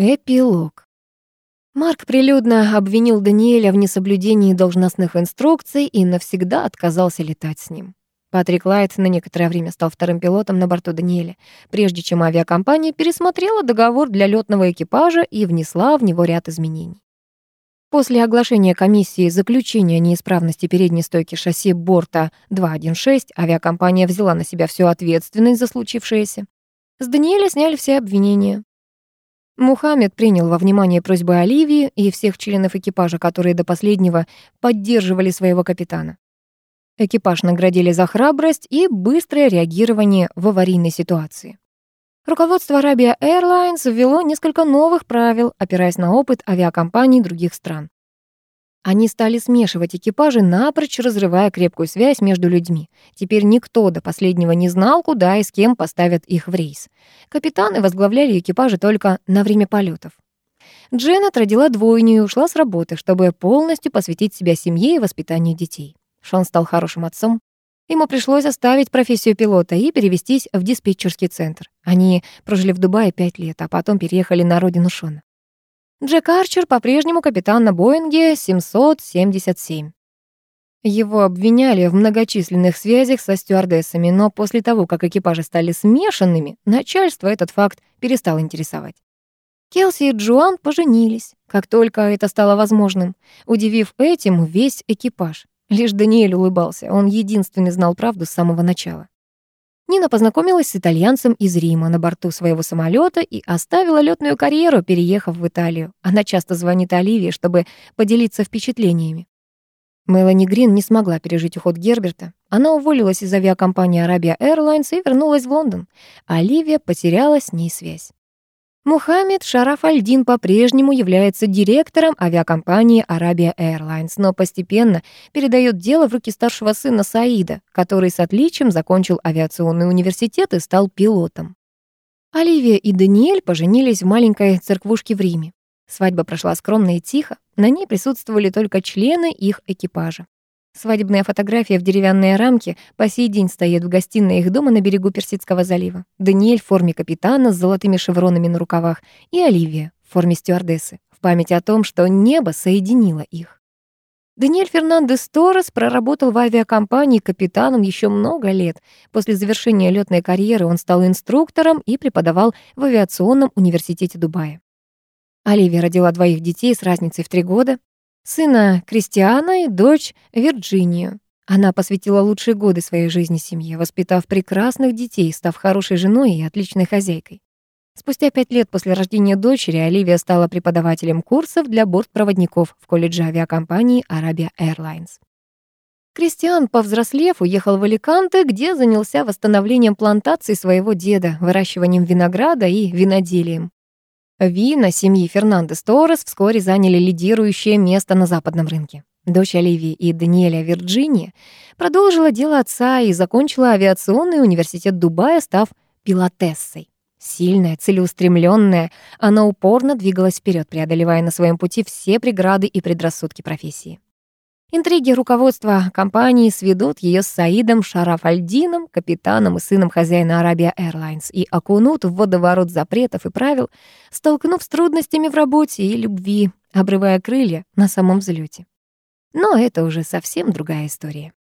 Эпилог. Марк прилюдно обвинил Даниэля в несоблюдении должностных инструкций и навсегда отказался летать с ним. Патрик Лайт на некоторое время стал вторым пилотом на борту Даниэля, прежде чем авиакомпания пересмотрела договор для летного экипажа и внесла в него ряд изменений. После оглашения комиссии заключения неисправности передней стойки шасси борта 216 авиакомпания взяла на себя всю ответственность за случившееся. С Даниэля сняли все обвинения. Мухаммед принял во внимание просьбы Оливии и всех членов экипажа, которые до последнего поддерживали своего капитана. Экипаж наградили за храбрость и быстрое реагирование в аварийной ситуации. Руководство Arabia Airlines ввело несколько новых правил, опираясь на опыт авиакомпаний других стран. Они стали смешивать экипажи, напрочь разрывая крепкую связь между людьми. Теперь никто до последнего не знал, куда и с кем поставят их в рейс. Капитаны возглавляли экипажи только на время полетов. Дженнет родила двойню и ушла с работы, чтобы полностью посвятить себя семье и воспитанию детей. Шон стал хорошим отцом. Ему пришлось оставить профессию пилота и перевестись в диспетчерский центр. Они прожили в Дубае пять лет, а потом переехали на родину Шона. Джек Арчер по-прежнему капитан на Боинге 777. Его обвиняли в многочисленных связях со стюардессами, но после того, как экипажи стали смешанными, начальство этот факт перестало интересовать. Келси и Джоан поженились, как только это стало возможным, удивив этим весь экипаж. Лишь Даниэль улыбался, он единственный знал правду с самого начала. Нина познакомилась с итальянцем из Рима на борту своего самолета и оставила летную карьеру, переехав в Италию. Она часто звонит Оливии, чтобы поделиться впечатлениями. Мелани Грин не смогла пережить уход Герберта. Она уволилась из авиакомпании Arabia Airlines и вернулась в Лондон. Оливия потеряла с ней связь. Мухаммед Шараф Альдин по-прежнему является директором авиакомпании Arabia Airlines, но постепенно передает дело в руки старшего сына Саида, который с отличием закончил авиационный университет и стал пилотом. Оливия и Даниэль поженились в маленькой церквушке в Риме. Свадьба прошла скромно и тихо, на ней присутствовали только члены их экипажа. Свадебная фотография в деревянной рамке по сей день стоит в гостиной их дома на берегу Персидского залива. Даниэль в форме капитана с золотыми шевронами на рукавах и Оливия в форме стюардессы, в память о том, что небо соединило их. Даниэль Фернандес Торрес проработал в авиакомпании капитаном еще много лет. После завершения летной карьеры он стал инструктором и преподавал в авиационном университете Дубая. Оливия родила двоих детей с разницей в три года сына Кристиана и дочь Вирджинию. Она посвятила лучшие годы своей жизни семье, воспитав прекрасных детей, став хорошей женой и отличной хозяйкой. Спустя пять лет после рождения дочери Оливия стала преподавателем курсов для бортпроводников в колледже авиакомпании Arabia Airlines. Кристиан, повзрослев, уехал в Аликанте, где занялся восстановлением плантаций своего деда, выращиванием винограда и виноделием. Вина семьи Фернандес Торрес вскоре заняли лидирующее место на западном рынке. Дочь Оливии и Даниэля Вирджиния продолжила дело отца и закончила авиационный университет Дубая, став пилотессой. Сильная, целеустремленная, она упорно двигалась вперед, преодолевая на своем пути все преграды и предрассудки профессии. Интриги руководства компании сведут ее с Саидом Шарафальдином, капитаном и сыном хозяина Arabia Airlines, и окунут в водоворот запретов и правил, столкнув с трудностями в работе и любви, обрывая крылья на самом взлете. Но это уже совсем другая история.